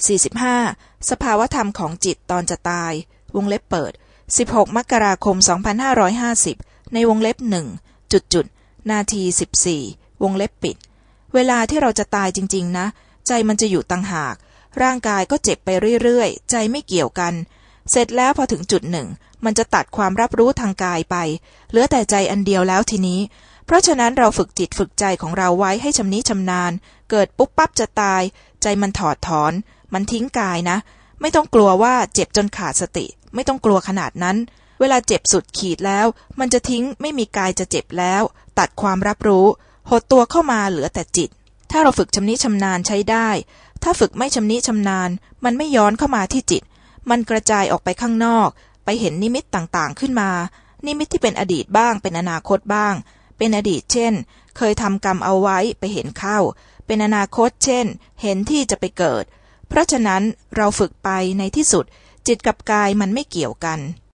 45. สภาวธรรมของจิตตอนจะตาย วงเล็บเปิด 16 มกราคม 2550 ในวงเล็บหนึ่งจุดจุดนาที 14 วงเล็บปิด เวลาที่เราจะตายจริง ๆ นะ ใจมันจะอยู่ต่างหาก ร่างกายก็เจ็บไปเรื่อยๆ ใจไม่เกี่ยวกัน เสร็จแล้วพอถึงจุดหนึ่ง มันจะตัดความรับรู้ทางกายไป เหลือแต่ใจอันเดียวแล้วทีนี้ เพราะฉะนั้นเราฝึกจิตฝึกใจของเราไว้ให้ชำนิชำนาญ เกิดปุ๊บปั๊บจะตาย ใจมันถอดถอน มันทิ้งกายนะ ไม่ต้องกลัวว่าเจ็บจนขาดสติ ไม่ต้องกลัวขนาดนั้น เวลาเจ็บสุดขีดแล้ว มันจะทิ้งไม่มีกายจะเจ็บแล้ว ตัดความรับรู้ หดตัวเข้ามาเหลือแต่จิต ถ้าเราฝึกชำนิชำนาญใช้ได้ ถ้าฝึกไม่ชำนิชำนาญ มันไม่ย้อนเข้ามาที่จิต มันกระจายออกไปข้างนอก ไปเห็นนิมิตต่างๆขึ้นมา นิมิตที่เป็นอดีตบ้าง เป็นอนาคตบ้าง เป็นอดีตเช่น เคยทำกรรมเอาไว้ไปเห็นเข้าเป็นอนาคตเช่น เห็นที่จะไปเกิด เพราะฉะนั้นเราฝึกไปในที่สุด จิตกับกายมันไม่เกี่ยวกัน